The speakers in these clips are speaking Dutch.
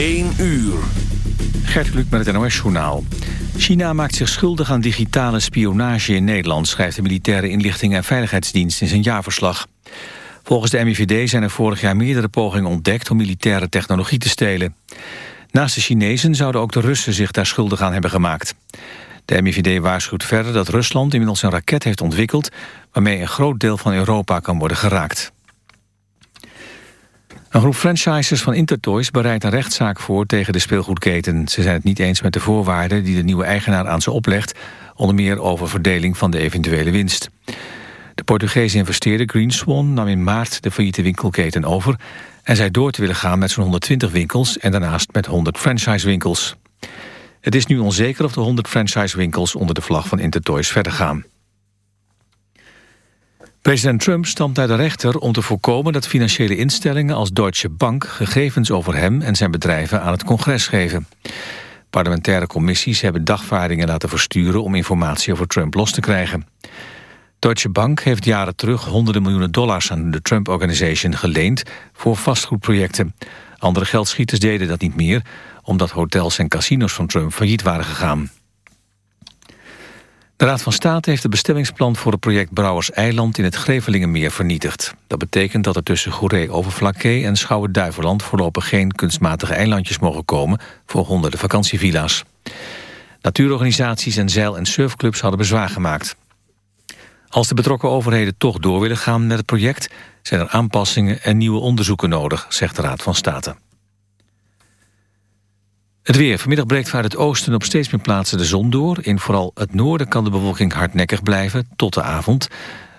1 uur. Gert Kluk met het NOS-journaal. China maakt zich schuldig aan digitale spionage in Nederland... schrijft de Militaire Inlichting en Veiligheidsdienst in zijn jaarverslag. Volgens de MIVD zijn er vorig jaar meerdere pogingen ontdekt... om militaire technologie te stelen. Naast de Chinezen zouden ook de Russen zich daar schuldig aan hebben gemaakt. De MIVD waarschuwt verder dat Rusland inmiddels een raket heeft ontwikkeld... waarmee een groot deel van Europa kan worden geraakt. Een groep franchisers van Intertoys bereidt een rechtszaak voor tegen de speelgoedketen. Ze zijn het niet eens met de voorwaarden die de nieuwe eigenaar aan ze oplegt, onder meer over verdeling van de eventuele winst. De Portugese investeerder Greenswan nam in maart de failliete winkelketen over en zei door te willen gaan met zo'n 120 winkels en daarnaast met 100 franchisewinkels. Het is nu onzeker of de 100 franchisewinkels onder de vlag van Intertoys verder gaan. President Trump stamt naar de rechter om te voorkomen dat financiële instellingen als Deutsche Bank gegevens over hem en zijn bedrijven aan het congres geven. Parlementaire commissies hebben dagvaardingen laten versturen om informatie over Trump los te krijgen. Deutsche Bank heeft jaren terug honderden miljoenen dollars aan de Trump Organization geleend voor vastgoedprojecten. Andere geldschieters deden dat niet meer, omdat hotels en casinos van Trump failliet waren gegaan. De Raad van State heeft het bestemmingsplan voor het project Brouwers Eiland in het Grevelingenmeer vernietigd. Dat betekent dat er tussen Goeree-Overflakkee en Schouwen-Duiveland voorlopig geen kunstmatige eilandjes mogen komen voor honderden vakantievilla's. Natuurorganisaties en zeil- en surfclubs hadden bezwaar gemaakt. Als de betrokken overheden toch door willen gaan met het project... zijn er aanpassingen en nieuwe onderzoeken nodig, zegt de Raad van State. Het weer. Vanmiddag breekt vanuit het oosten op steeds meer plaatsen de zon door. In vooral het noorden kan de bewolking hardnekkig blijven tot de avond.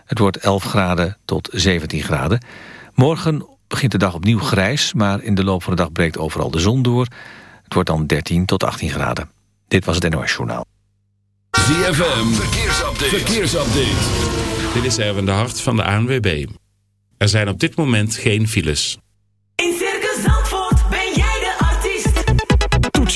Het wordt 11 graden tot 17 graden. Morgen begint de dag opnieuw grijs... maar in de loop van de dag breekt overal de zon door. Het wordt dan 13 tot 18 graden. Dit was het NOS Journaal. ZFM. Verkeersupdate. Verkeersupdate. Dit is Erwin de Hart van de ANWB. Er zijn op dit moment geen files.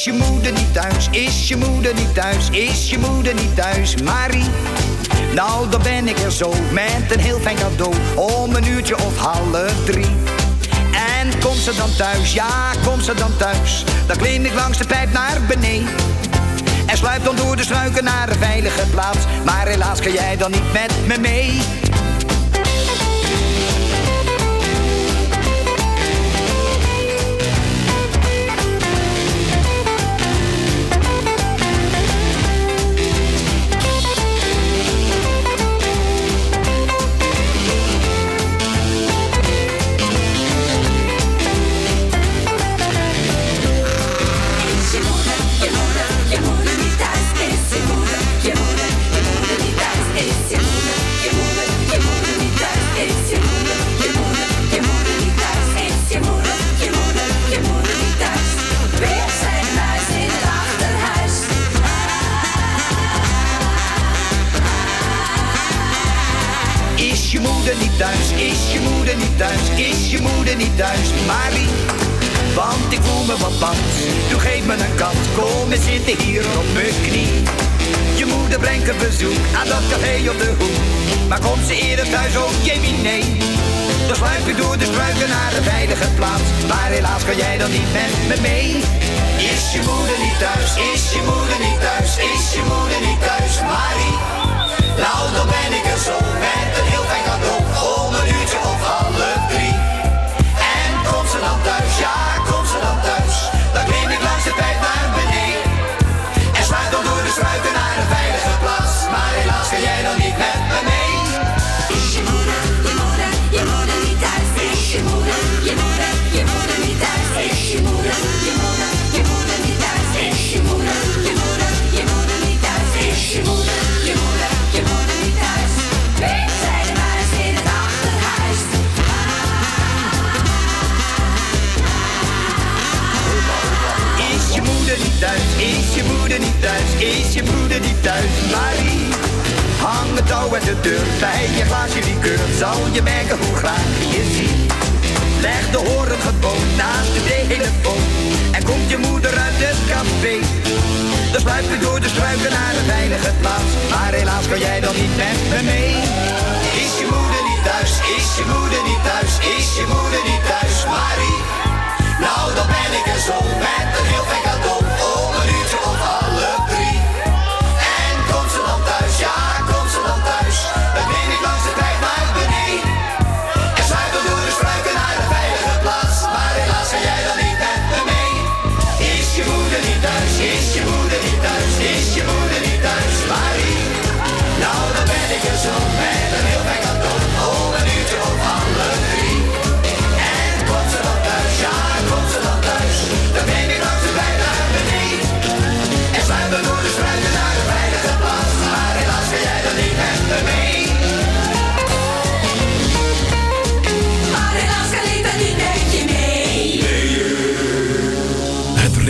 Is je moeder niet thuis? Is je moeder niet thuis? Is je moeder niet thuis? Marie. Nou, dan ben ik er zo met een heel fijn cadeau om een uurtje of half drie. En komt ze dan thuis? Ja, komt ze dan thuis? Dan klim ik langs de pijp naar beneden. En sluip dan door de struiken naar een veilige plaats. Maar helaas kan jij dan niet met me mee. sluipt door de struiken naar een veilige plaats. Maar helaas kan jij dan niet met me mee. Is je moeder niet thuis? Is je moeder niet thuis? Is je moeder niet thuis, Marie? Nou, dan ben ik er zo met een heel gek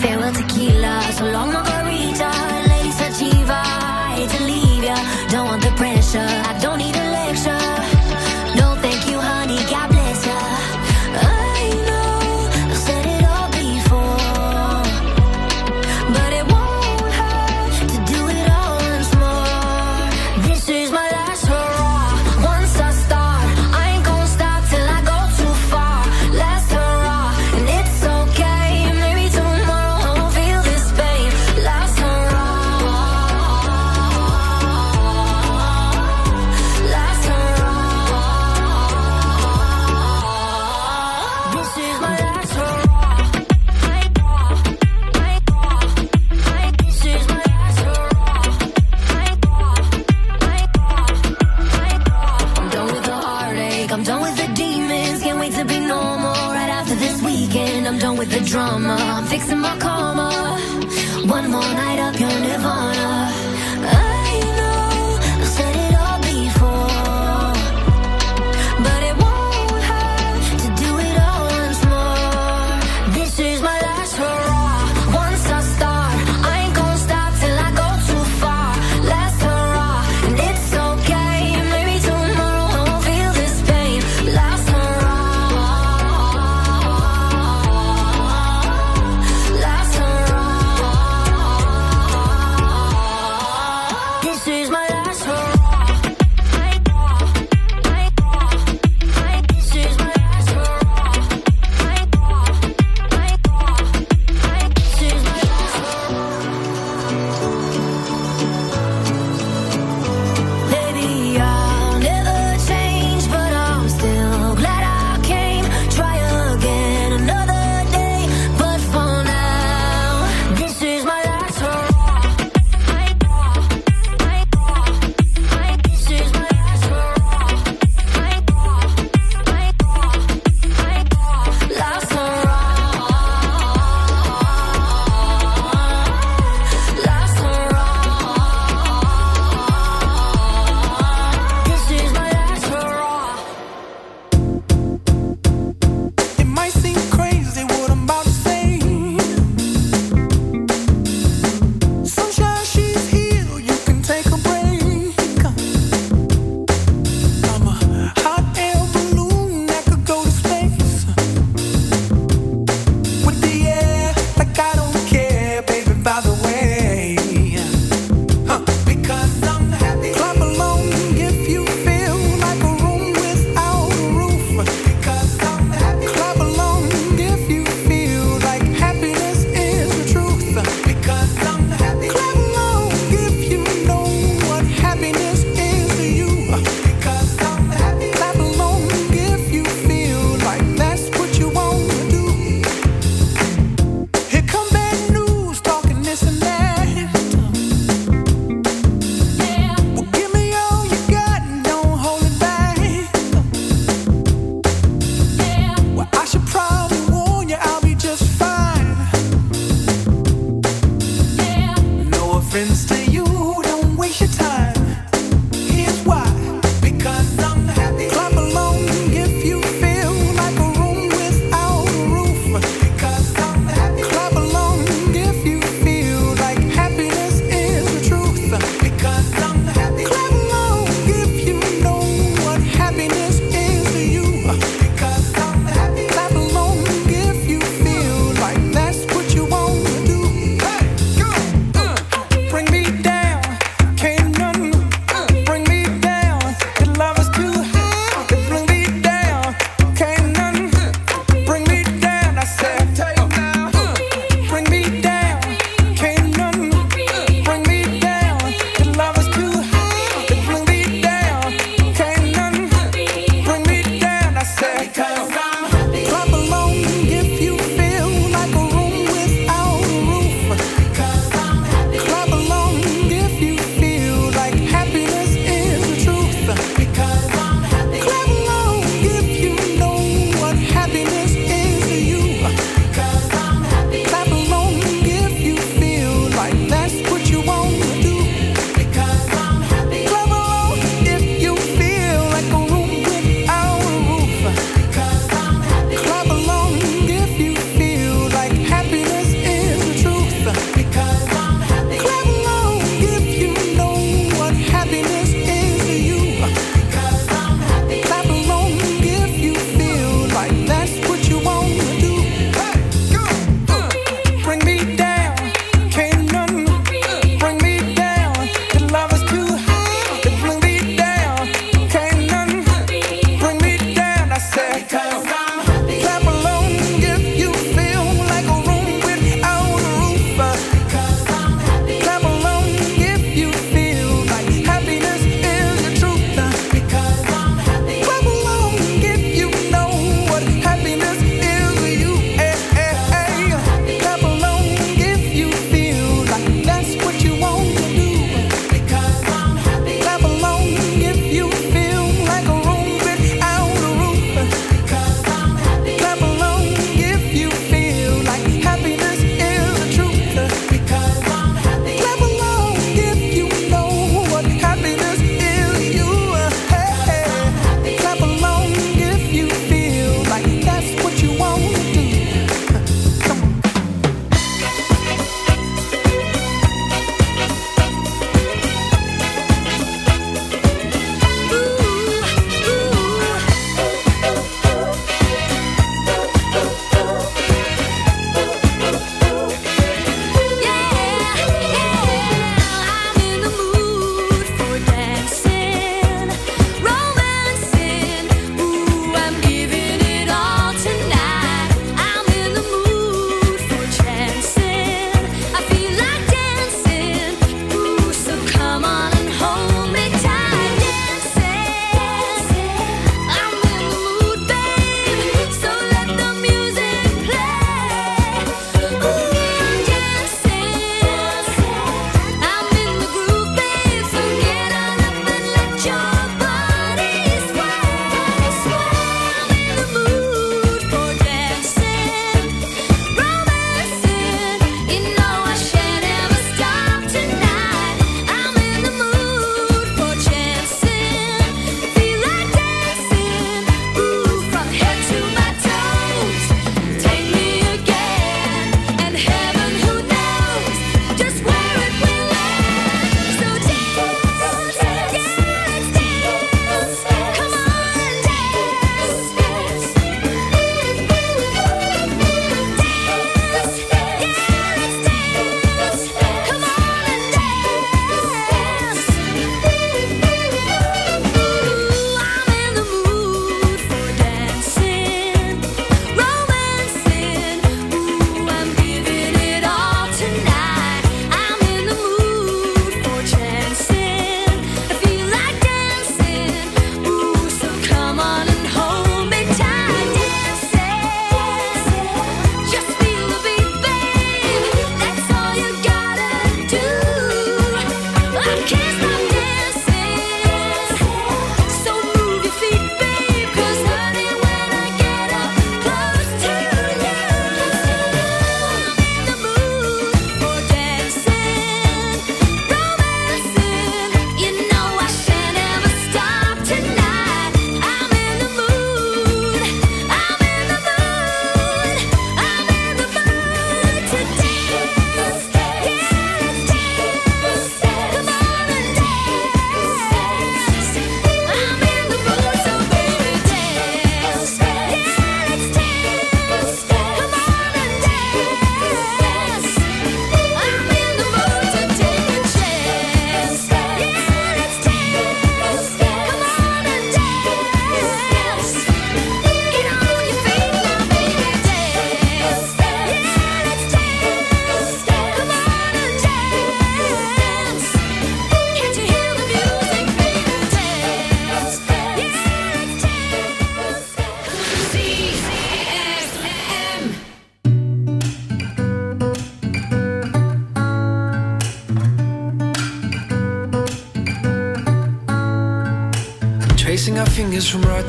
Farewell tequila, so long margarita. Lady said she to leave ya. Don't want the pressure. I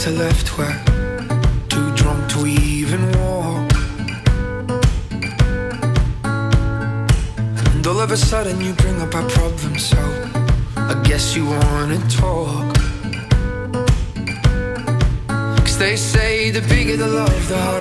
to left, we're too drunk to even walk. And all of a sudden, you bring up our problem, so I guess you wanna talk. Cause they say the bigger the love, the harder.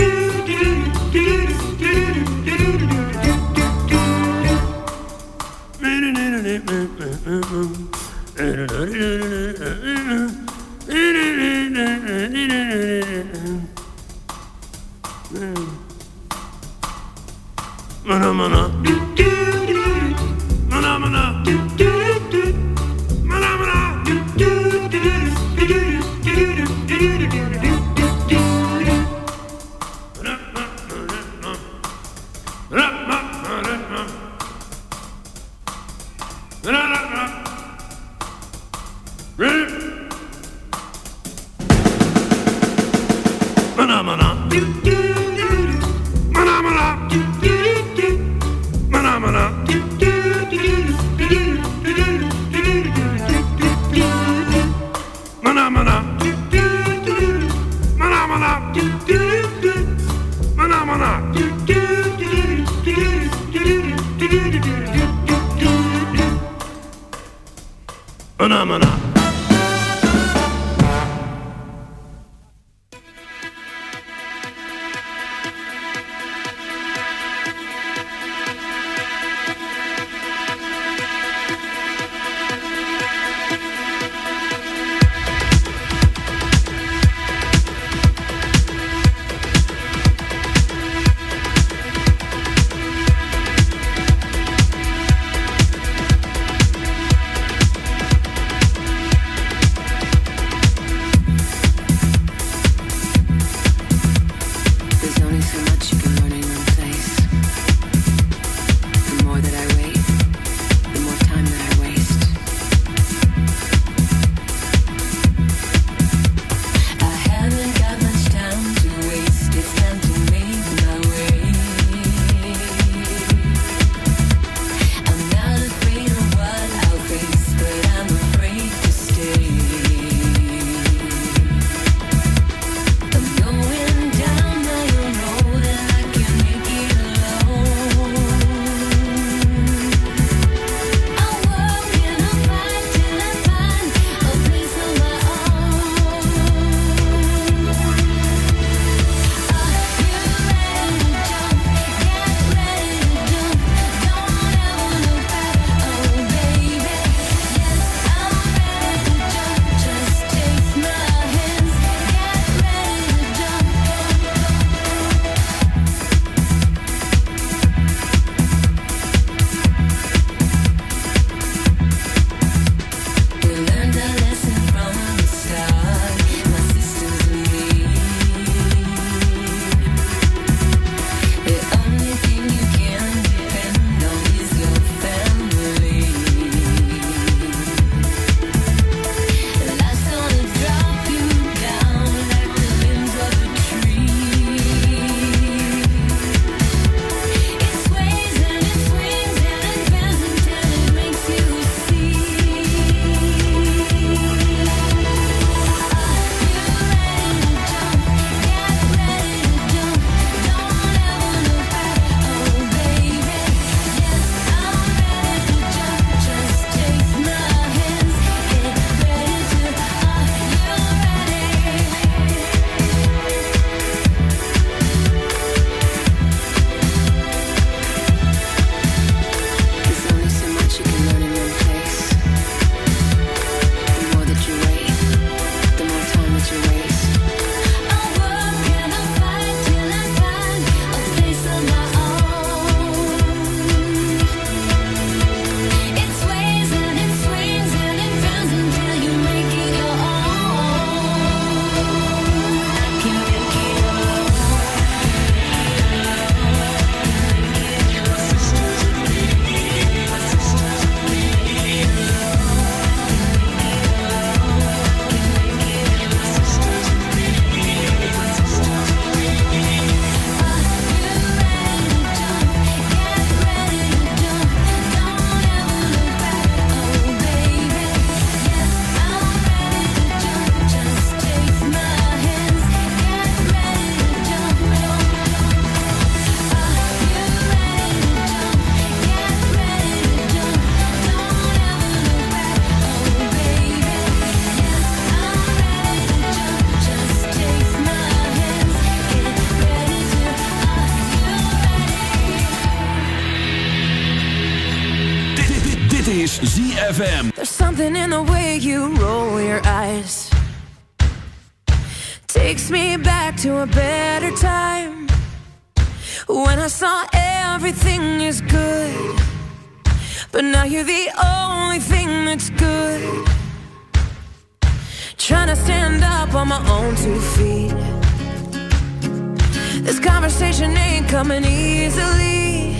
conversation ain't coming easily.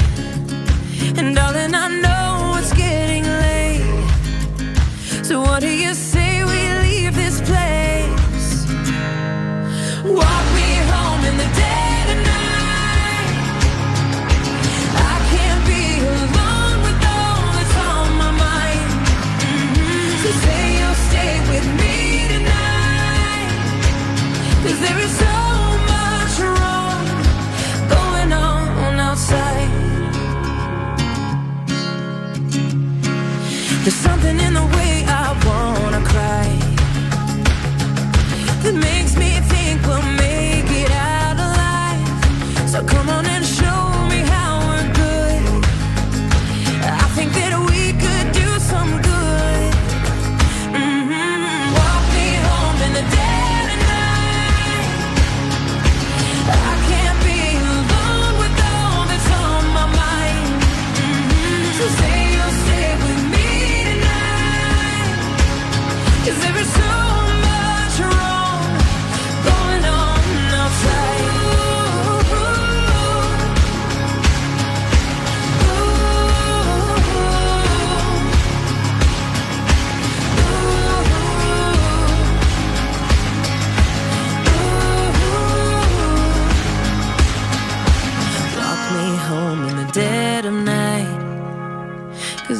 And darling, I know it's getting late. So what do you say? something in the way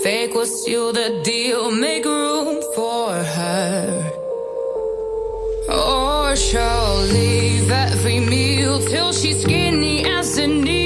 Fake was you the deal, make room for her. Oh, or she'll leave every meal till she's skinny as a needle.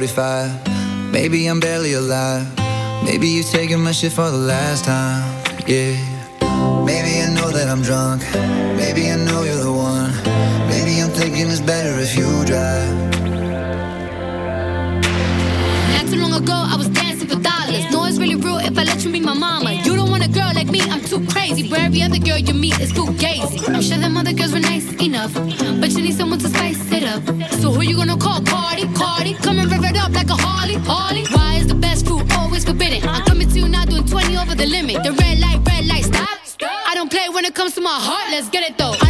45. Maybe I'm barely alive. Maybe you're taking my shit for the last time. Yeah. Maybe I know that I'm drunk. Maybe I know you're the one. Maybe I'm thinking it's better if you drive. Not too long ago, I was dancing for dollars. No, it's really real if I let you be my mama. You don't want a girl like me, I'm too crazy. Where every other girl you meet is too gazy. I'm sure them other girls were nice enough, but you need someone to spice up. So who you gonna call? Cardi, Cardi. Come and rev it up like a Harley, Harley. Why is the best food always forbidden? I'm coming to you now doing 20 over the limit. The red light, red light, stop. I don't play when it comes to my heart, let's get it though. I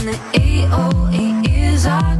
And the AOA is our